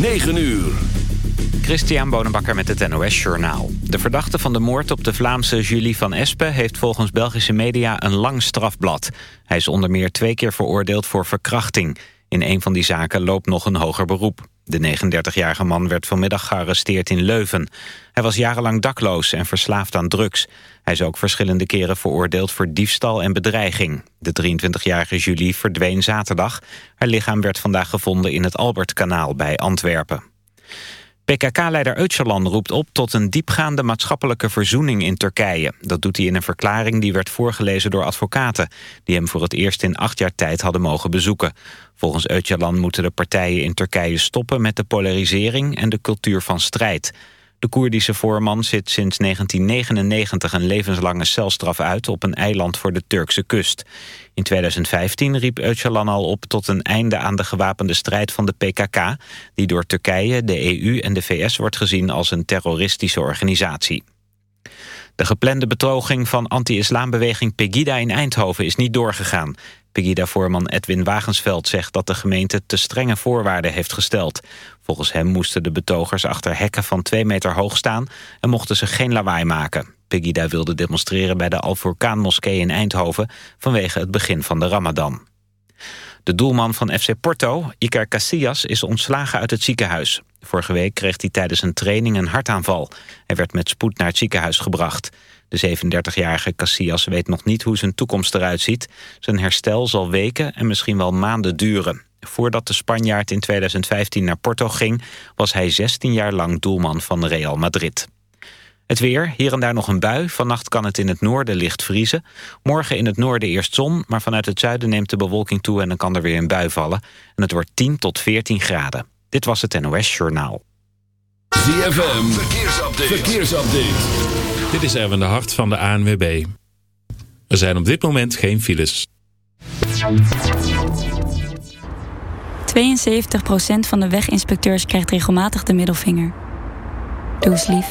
9 uur. Christian Bonenbakker met het NOS Journaal. De verdachte van de moord op de Vlaamse Julie van Espen... heeft volgens Belgische media een lang strafblad. Hij is onder meer twee keer veroordeeld voor verkrachting. In een van die zaken loopt nog een hoger beroep. De 39-jarige man werd vanmiddag gearresteerd in Leuven. Hij was jarenlang dakloos en verslaafd aan drugs. Hij is ook verschillende keren veroordeeld voor diefstal en bedreiging. De 23-jarige Julie verdween zaterdag. Haar lichaam werd vandaag gevonden in het Albertkanaal bij Antwerpen. PKK-leider Öcalan roept op tot een diepgaande maatschappelijke verzoening in Turkije. Dat doet hij in een verklaring die werd voorgelezen door advocaten... die hem voor het eerst in acht jaar tijd hadden mogen bezoeken. Volgens Öcalan moeten de partijen in Turkije stoppen met de polarisering en de cultuur van strijd. De Koerdische voorman zit sinds 1999 een levenslange celstraf uit op een eiland voor de Turkse kust. In 2015 riep Öcalan al op tot een einde aan de gewapende strijd van de PKK... die door Turkije, de EU en de VS wordt gezien als een terroristische organisatie. De geplande betroging van anti-islambeweging Pegida in Eindhoven is niet doorgegaan. Pegida-voorman Edwin Wagensveld zegt dat de gemeente te strenge voorwaarden heeft gesteld. Volgens hem moesten de betogers achter hekken van twee meter hoog staan... en mochten ze geen lawaai maken. Pegida wilde demonstreren bij de Al-Furqaan-moskee in Eindhoven... vanwege het begin van de ramadan. De doelman van FC Porto, Iker Casillas, is ontslagen uit het ziekenhuis. Vorige week kreeg hij tijdens een training een hartaanval. Hij werd met spoed naar het ziekenhuis gebracht. De 37-jarige Casillas weet nog niet hoe zijn toekomst eruit ziet. Zijn herstel zal weken en misschien wel maanden duren. Voordat de Spanjaard in 2015 naar Porto ging... was hij 16 jaar lang doelman van Real Madrid. Het weer, hier en daar nog een bui. Vannacht kan het in het noorden licht vriezen. Morgen in het noorden eerst zon, maar vanuit het zuiden neemt de bewolking toe... en dan kan er weer een bui vallen. En het wordt 10 tot 14 graden. Dit was het NOS Journaal. ZFM, verkeersupdate. verkeersupdate. Dit is Erwin de Hart van de ANWB. Er zijn op dit moment geen files. 72% van de weginspecteurs krijgt regelmatig de middelvinger. Doe eens lief.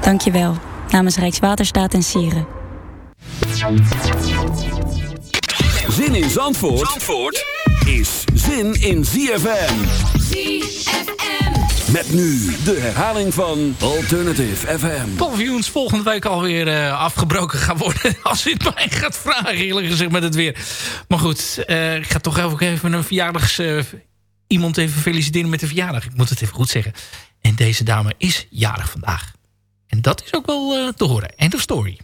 Dank je wel. Namens Rijkswaterstaat en Sieren. Zin in Zandvoort, Zandvoort is zin in ZFM. ZFM. Met nu de herhaling van Alternative FM. paviljoens volgende week alweer uh, afgebroken gaan worden. Als u het mij gaat vragen, eerlijk gezegd, met het weer. Maar goed, uh, ik ga toch even een verjaardags... Uh, iemand even feliciteren met de verjaardag. Ik moet het even goed zeggen. En deze dame is jarig vandaag. En dat is ook wel te horen. End of story.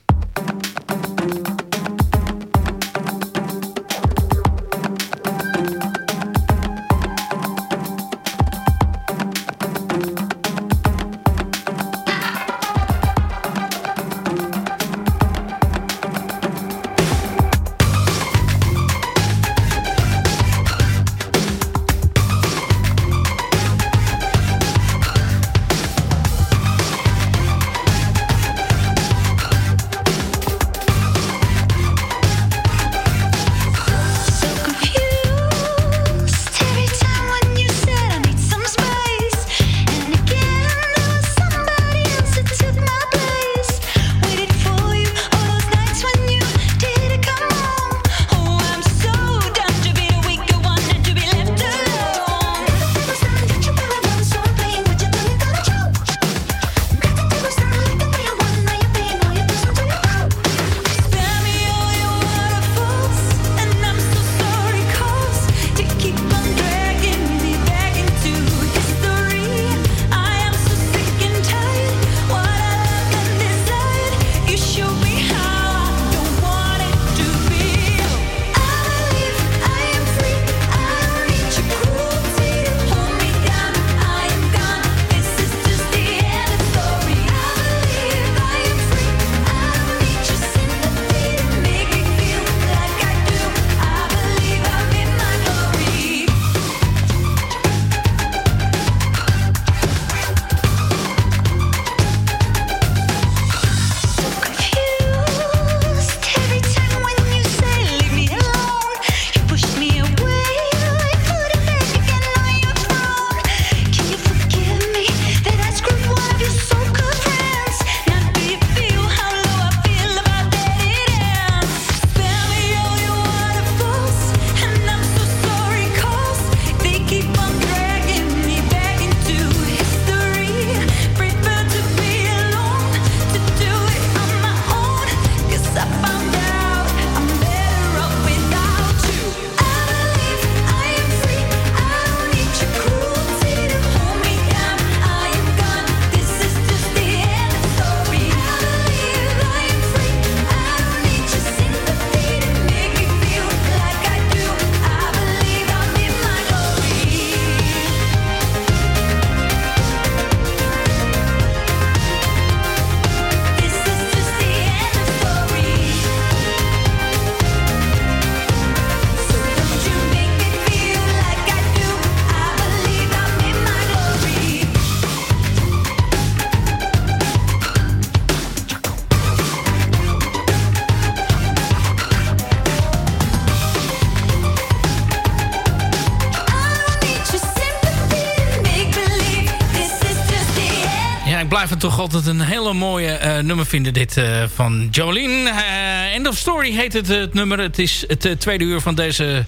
Blijf het toch altijd een hele mooie uh, nummer vinden, dit uh, van Jolene. Uh, End of Story heet het, het nummer. Het is het tweede uur van deze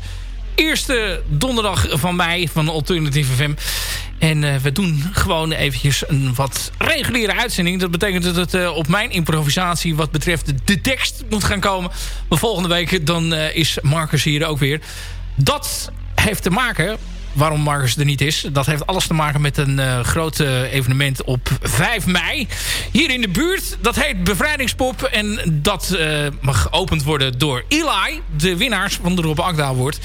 eerste donderdag van mei van Alternative FM. En we doen gewoon eventjes een wat reguliere uitzending. Dat betekent dat het op mijn improvisatie wat betreft de tekst moet gaan komen. Maar volgende week dan is Marcus hier ook weer. Dat heeft te maken waarom Marcus er niet is. Dat heeft alles te maken met een uh, groot uh, evenement op 5 mei. Hier in de buurt. Dat heet Bevrijdingspop. En dat uh, mag geopend worden door Eli. De winnaars van de Rob Award.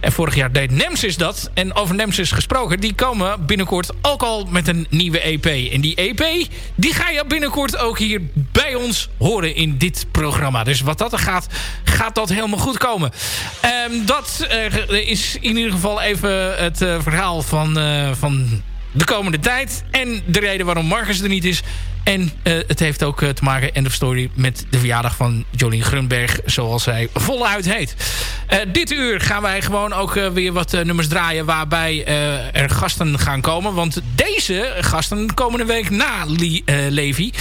En vorig jaar deed Nemesis dat. En over Nemesis gesproken. Die komen binnenkort ook al met een nieuwe EP. En die EP die ga je binnenkort ook hier bij ons horen in dit programma. Dus wat dat er gaat, gaat dat helemaal goed komen. Um, dat is in ieder geval even het uh, verhaal van, uh, van de komende tijd. En de reden waarom Marcus er niet is. En uh, het heeft ook uh, te maken, end of story, met de verjaardag van Jolien Grunberg. Zoals zij voluit heet. Uh, dit uur gaan wij gewoon ook weer wat nummers draaien waarbij er gasten gaan komen. Want deze gasten komende week na Lee, Levi.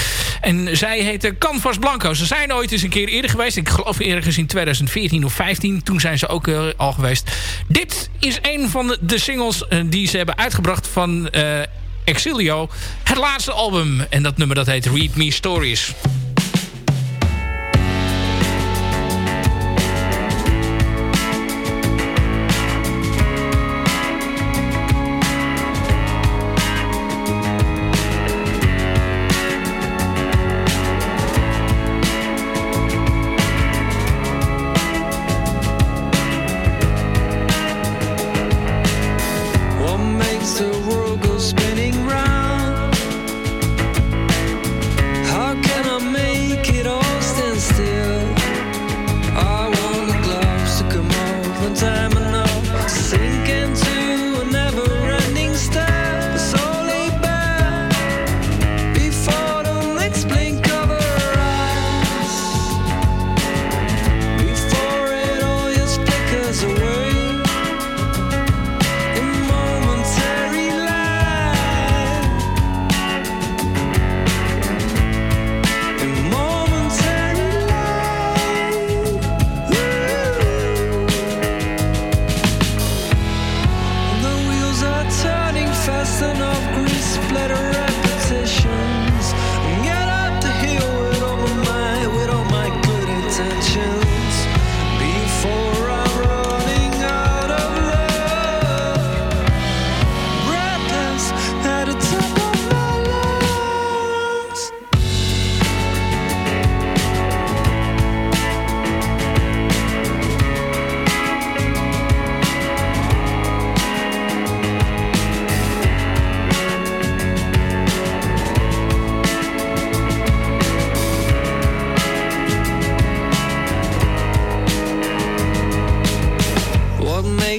En zij heten Canvas Blanco. Ze zijn ooit eens een keer eerder geweest. Ik geloof ergens in 2014 of 15. Toen zijn ze ook al geweest. Dit is een van de singles die ze hebben uitgebracht van Exilio. Het laatste album. En dat nummer dat heet Read Me Stories.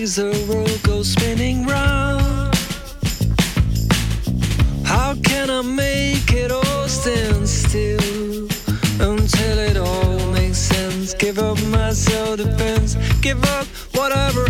things the world goes spinning round. How can I make it all stand still until it all makes sense? Give up my self defense, give up whatever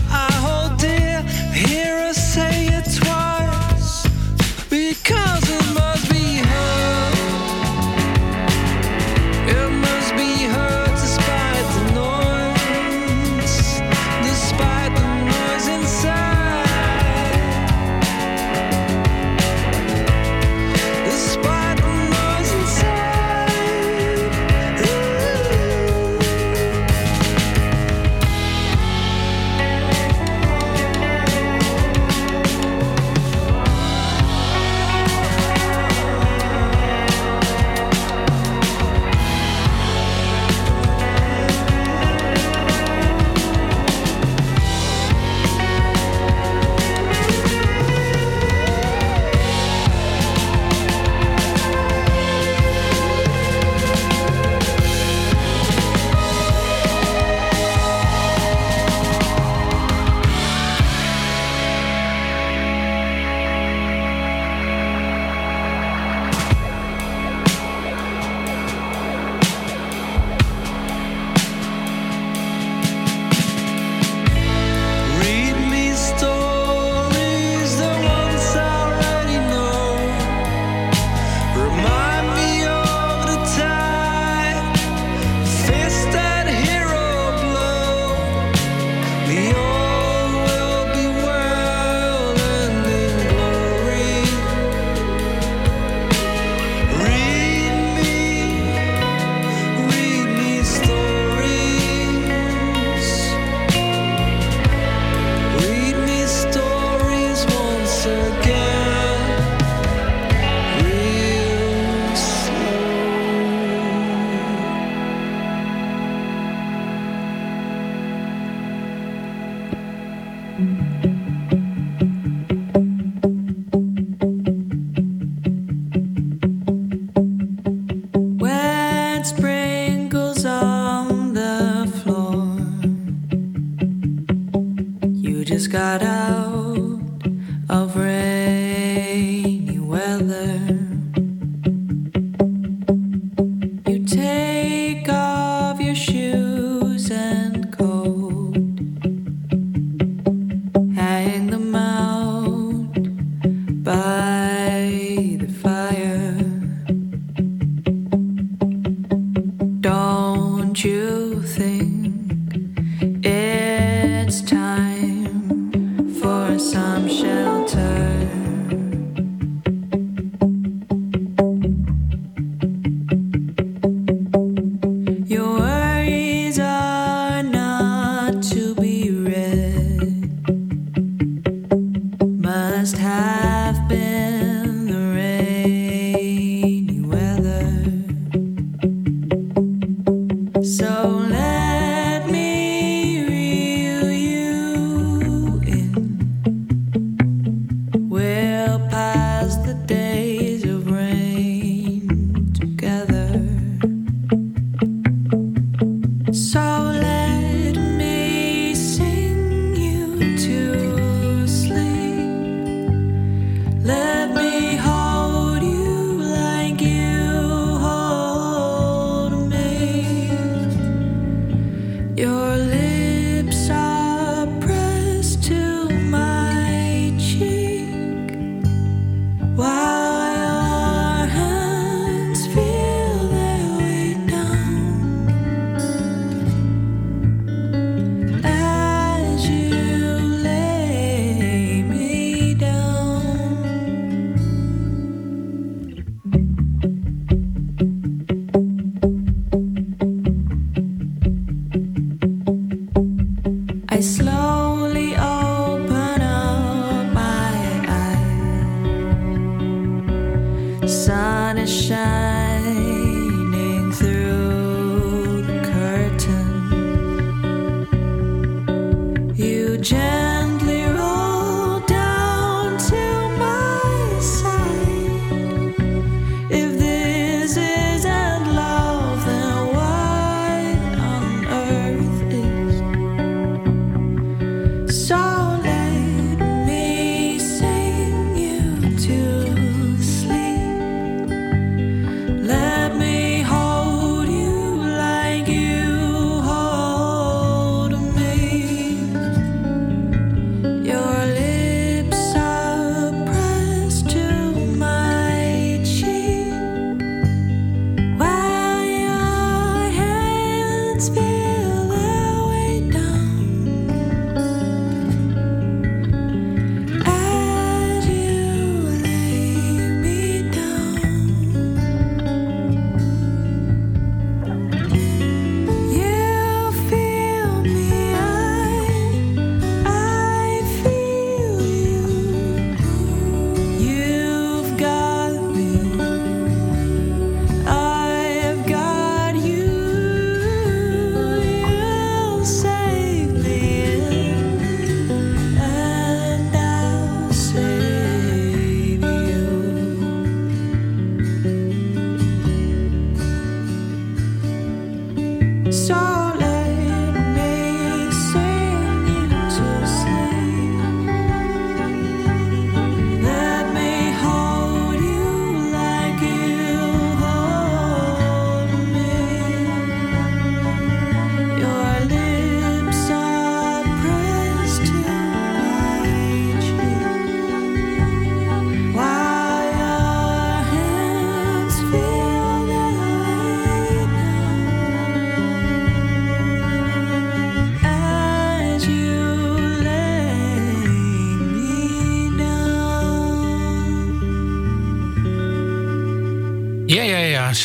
growling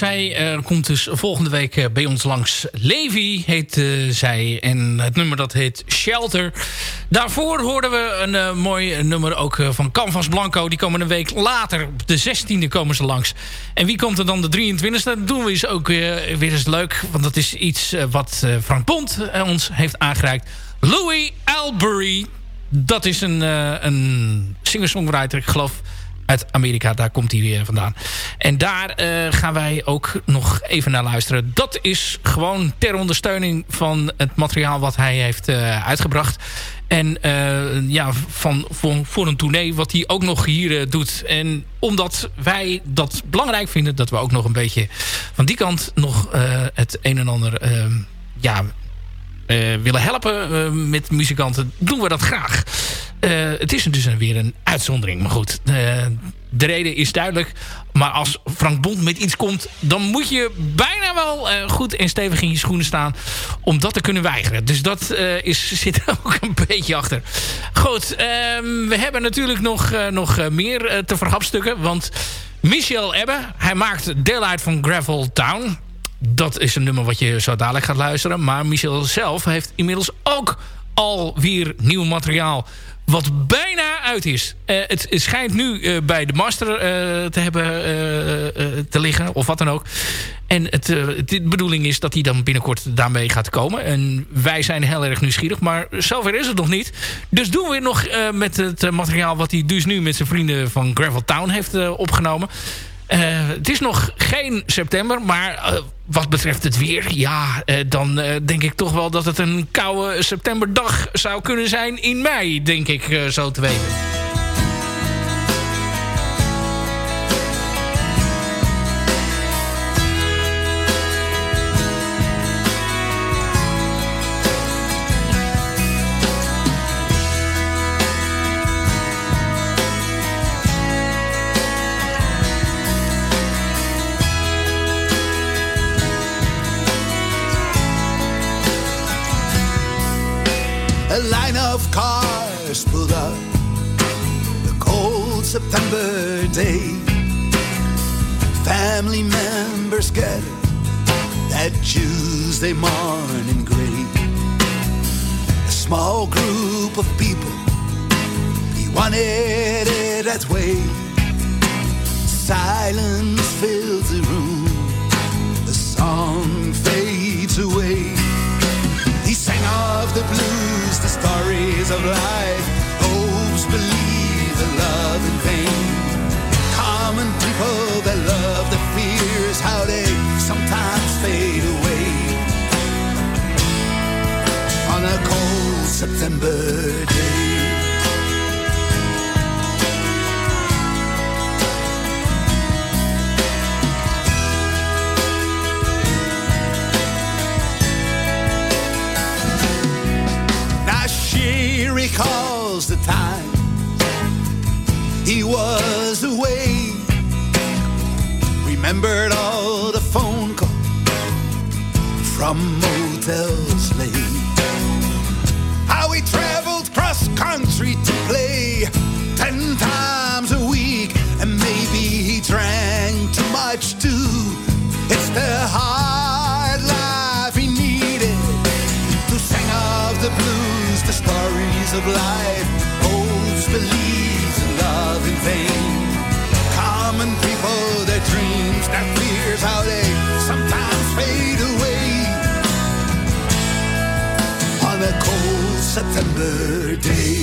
zij uh, komt dus volgende week uh, bij ons langs. Levi heet uh, zij. En het nummer dat heet Shelter. Daarvoor hoorden we een mooi nummer ook van Canvas Blanco. Die komen een week later. Op de 16e komen ze langs. En wie komt er dan de 23e? Dat doen we eens ook weer eens leuk. Want dat is iets wat Frank Pont ons heeft aangereikt. Louis Albury. Dat is een, een singer-songwriter. Ik geloof uit Amerika. Daar komt hij weer vandaan. En daar gaan wij ook nog even naar luisteren. Dat is gewoon ter ondersteuning van het materiaal wat hij heeft uitgebracht. En ja, van, voor, voor, een tournee wat hij ook nog hier doet. En omdat wij dat belangrijk vinden... dat we ook nog een beetje van die kant nog het een en ander ehm, ja, willen helpen met muzikanten, doen we dat graag. Uh, het is dus weer een uitzondering. Maar goed, de reden is duidelijk. Maar als Frank Bond met iets komt... dan moet je bijna wel goed en stevig in je schoenen staan... om dat te kunnen weigeren. Dus dat is, zit er ook een beetje achter. Goed, ehm, we hebben natuurlijk nog, nog meer te verhapstukken. Want Michel Ebbe, hij maakt deel uit van Gravel Town dat is een nummer wat je zo dadelijk gaat luisteren. Maar Michel zelf heeft inmiddels ook alweer nieuw materiaal wat bijna uit is. Uh, het, schijnt nu uh, bij de master uh, te hebben te liggen, of wat dan ook. En het, de bedoeling is dat hij dan binnenkort daarmee gaat komen. En wij zijn heel erg nieuwsgierig, maar zover is het nog niet. Dus doen we nog met het materiaal wat hij dus nu met zijn vrienden van Gravel Town heeft opgenomen. Uh, het is nog geen september, maar uh, wat betreft het weer... ja, uh, dan denk ik toch wel dat het een koude septemberdag zou kunnen zijn in mei, denk ik zo te weten. September day. Family members gathered that Tuesday morning gray. A small group of people, he wanted it that way. Silence fills the room, the song fades away. He sang of the blues, the stories of life, hopes, believe, the love and pain. Common people that love the fears, how they sometimes fade away. On a cold September day. He was away. Remembered all the phone calls from motels late. How he traveled cross country to play ten times a week, and maybe he drank too much too. It's the hard life he needed to sing of the blues, the stories of life, fears, how they sometimes fade away on a cold September day.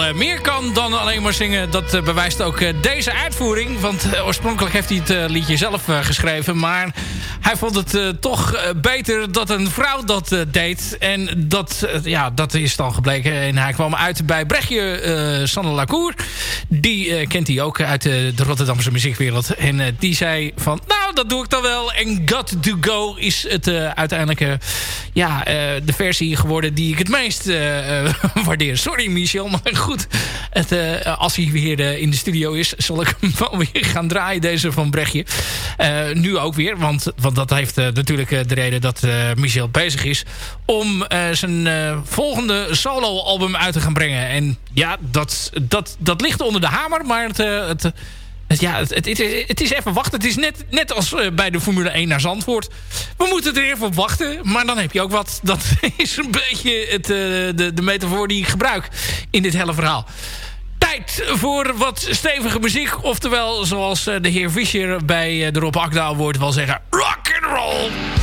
Uh, meer kan dan alleen maar zingen. Dat uh, bewijst ook uh, deze uitvoering. Want oorspronkelijk heeft hij het liedje zelf geschreven. Maar hij vond het toch beter dat een vrouw dat deed. En dat, ja, dat is dan gebleken. En hij kwam uit bij Brechtje Sanne Lacour. Die kent hij ook uit de Rotterdamse muziekwereld. En die zei van... Nou, dat doe ik dan wel. En Got To Go is het uiteindelijk ja, de versie geworden... die ik het meest waardeer. Sorry Michel, maar goed. Het, uh, als hij weer uh, in de studio is, zal ik hem wel weer gaan draaien, deze van Brechtje. Uh, nu ook weer, want, want dat heeft natuurlijk de reden dat Michel bezig is... om zijn volgende solo-album uit te gaan brengen. En ja, dat, dat, dat ligt onder de hamer, maar het... het ja, het, het, het, is even wachten. Het is net, net als bij de Formule 1 naar Zandvoort. We moeten er even op wachten. Maar dan heb je ook wat. Dat is een beetje het, de, de metafoor die ik gebruik in dit hele verhaal. Tijd voor wat stevige muziek. Oftewel, zoals de heer Fischer bij de Rob wordt wel zeggen... Rock and roll!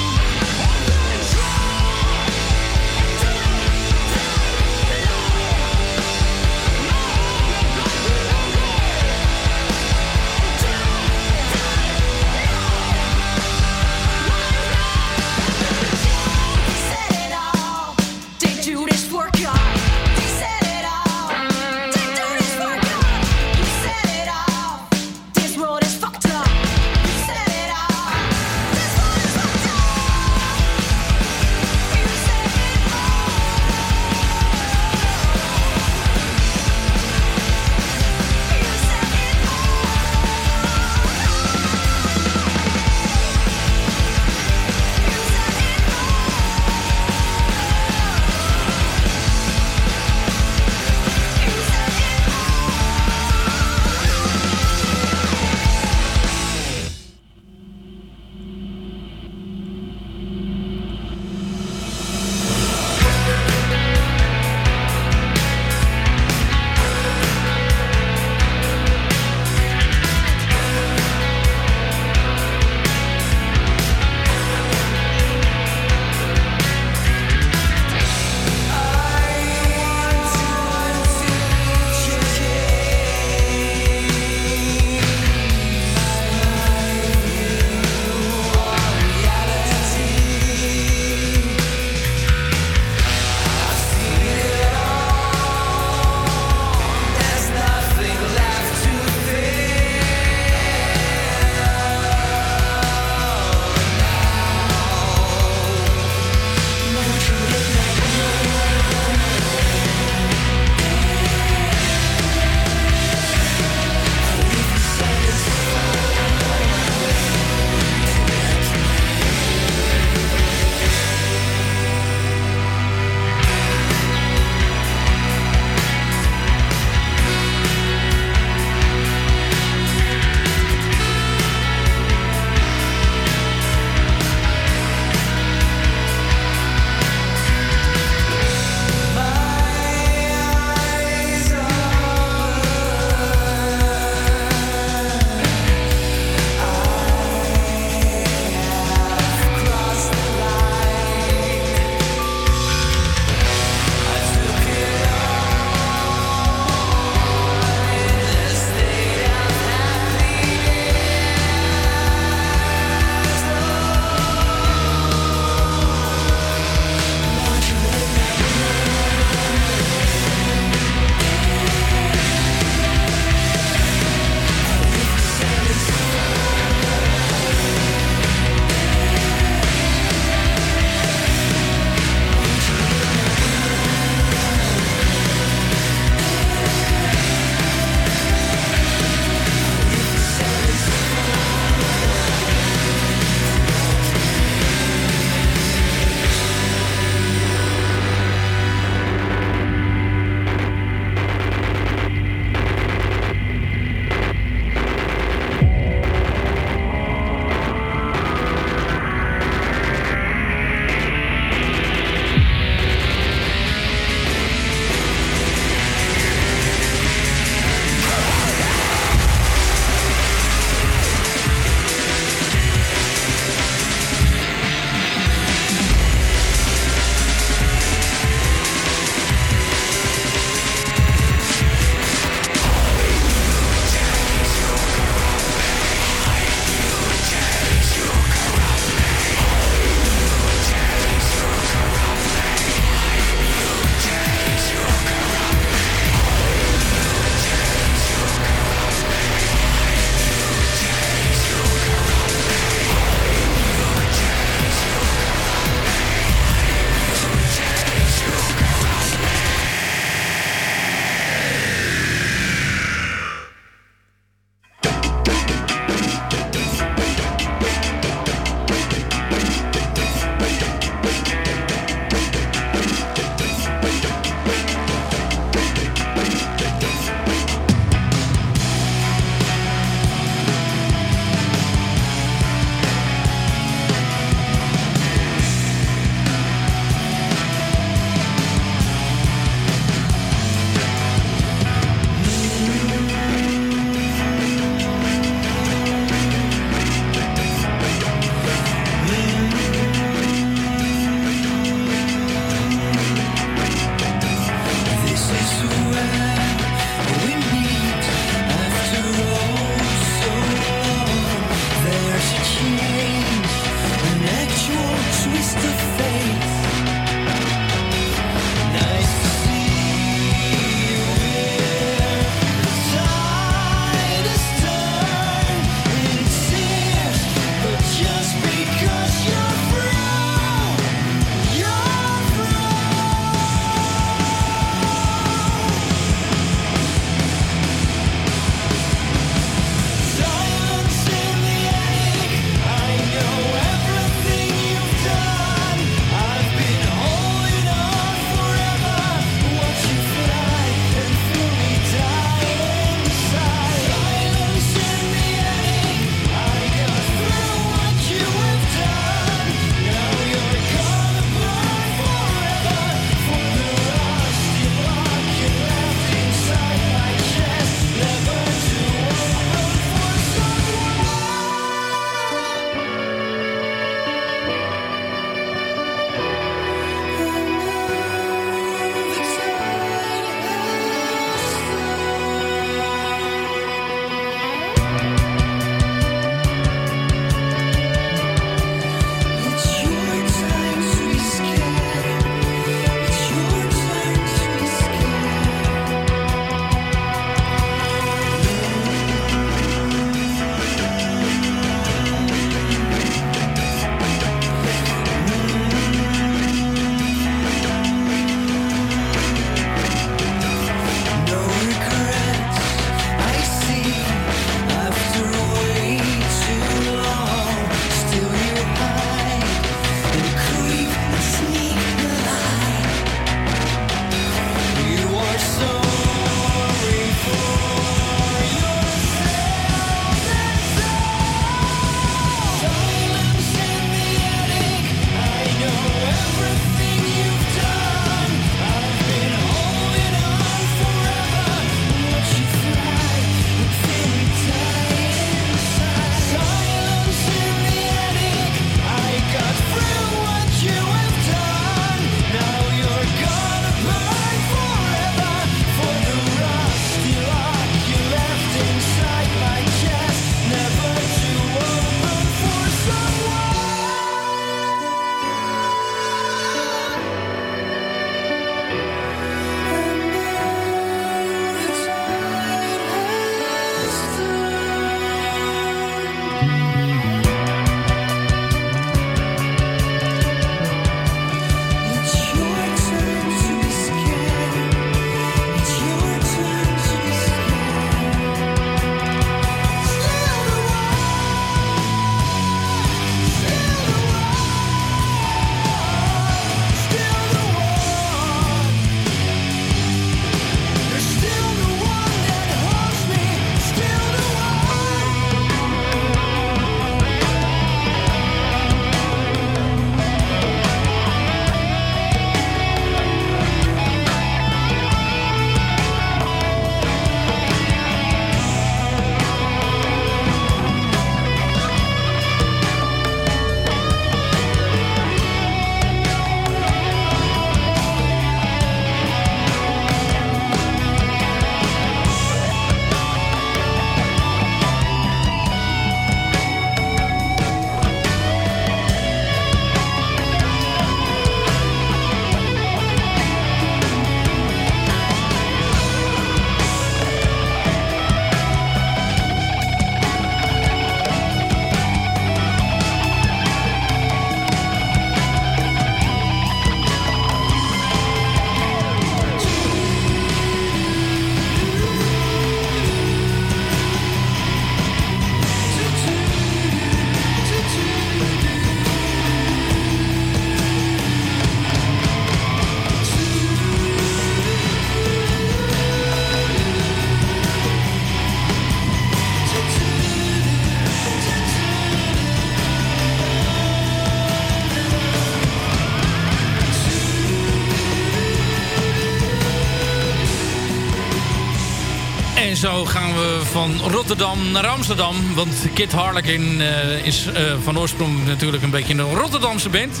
Zo gaan we van Rotterdam naar Amsterdam. Want Kit Harlequin uh, is uh, van oorsprong natuurlijk een beetje een Rotterdamse band.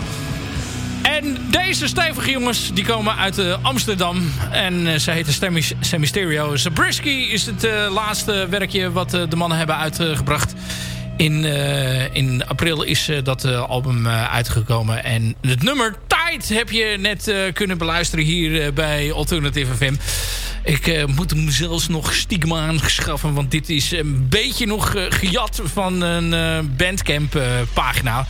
En deze stevige jongens die komen uit uh, Amsterdam. En ze heten Sammy Stereo. Zabriskie is het laatste werkje wat de mannen hebben uitgebracht. In, in april is dat album uitgekomen. En het nummer Tide heb je net kunnen beluisteren hier bij Alternative FM. Ik moet hem zelfs nog stiekem aanschaffen. Want dit is een beetje nog gejat van een Bandcamp pagina.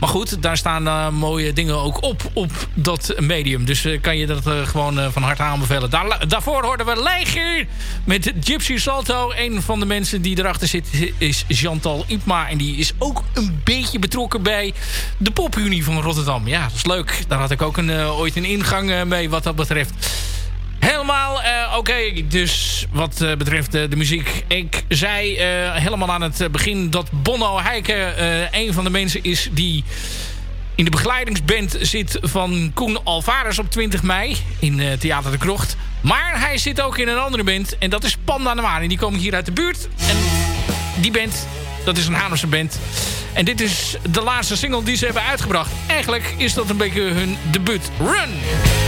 Maar goed, daar staan mooie dingen ook op, op dat medium. Dus kan je dat gewoon van harte aanbevelen. Daar, daarvoor hoorden we Leger met Gypsy Salto. Een van de mensen die erachter zit is Chantal Ipma. En die is ook een beetje betrokken bij de popunie van Rotterdam. Ja, dat is leuk. Daar had ik ook een, ooit een ingang mee wat dat betreft. Helemaal uh, oké. Dus wat uh, betreft de muziek. Ik zei helemaal aan het begin dat Bono Heike een van de mensen is die in de begeleidingsband zit van Koen Alvarez op 20 mei in Theater de Krocht. Maar hij zit ook in een andere band en dat is Panda Noir. die komen hier uit de buurt. En die band, dat is een Hamerse band. En dit is de laatste single die ze hebben uitgebracht. Eigenlijk is dat een beetje hun debuut. Run!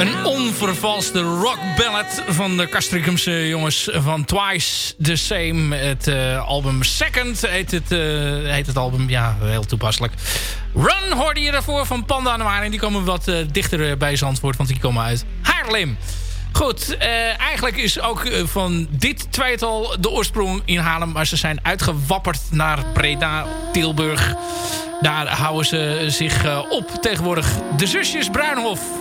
Een onvervalste rockballad van de Castricumse jongens van Twice the Same. Het eh, album Second heet het, eh, heet het album. Ja, heel toepasselijk. Run hoorde je daarvoor van Panda. En die komen wat eh, dichter bij Zandvoort, want die komen uit Haarlem. Goed, eigenlijk is ook van dit tweetal de oorsprong in Haarlem. Maar ze zijn uitgewapperd naar Breda, Tilburg. Daar houden ze zich op tegenwoordig. De zusjes Bruinhof.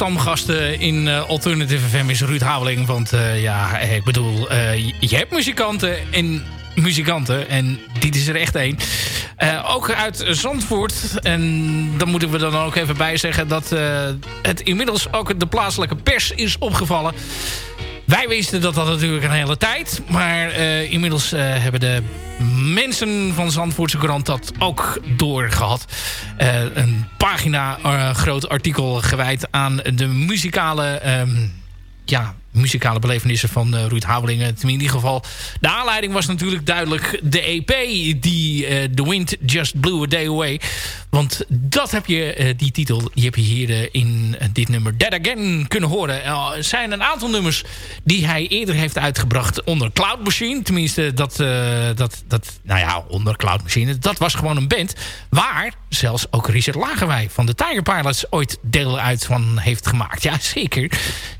stamgasten in uh, Alternative FM is Ruud Haveling. Want uh, ja, ik bedoel, uh, je hebt muzikanten en muzikanten. En dit is er echt één. ook uit Zandvoort. En dan moeten we dan ook even bij zeggen... dat het inmiddels ook de plaatselijke pers is opgevallen... Wij wisten dat dat natuurlijk een hele tijd. Maar uh, inmiddels uh, hebben de mensen van Zandvoortse krant dat ook doorgehad. Uh, een pagina groot artikel gewijd aan de muzikale... Um, ja, muzikale belevenissen van Ruud Houwelingen. In ieder geval, de aanleiding was natuurlijk duidelijk de EP die The Wind Just Blew a Day Away. Want dat heb je, uh, die titel, die heb je hier in dit nummer Dead Again kunnen horen. Er zijn een aantal nummers die hij eerder heeft uitgebracht onder Cloud Machine. Tenminste, dat, dat, dat nou ja, onder Cloud Machine. Dat was gewoon een band waar zelfs ook Richard Lagerwij van de Tiger Pilots ooit deel uit van heeft gemaakt. Ja, zeker.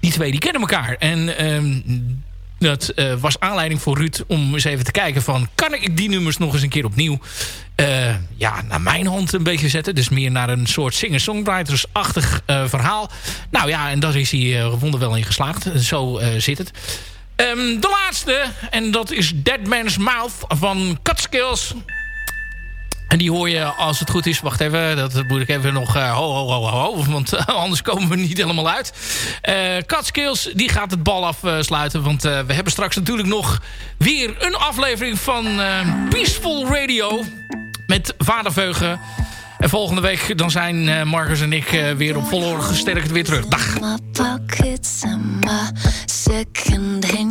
Die twee die kennen elkaar. En um, dat uh, was aanleiding voor Ruud om eens even te kijken van... kan ik die nummers nog eens een keer opnieuw uh, ja, naar mijn hand een beetje zetten. Dus meer naar een soort singer-songwriters-achtig uh, verhaal. Nou ja, en daar is hij gevonden wel in geslaagd. Zo zit het. Um, de laatste, en dat is Dead Man's Mouth van Catskills... En die hoor je als het goed is. Wacht even, dat moet ik even nog... Uh, ho, ho, ho, ho, want uh, anders komen we niet helemaal uit. Uh, Catskills, die gaat het bal afsluiten. want we hebben straks natuurlijk nog weer een aflevering van Peaceful Radio. Met Vaderveugen. En volgende week dan zijn uh, Marcus en ik uh, weer op volle gesterkt weer terug. Dag. My pockets and my second hand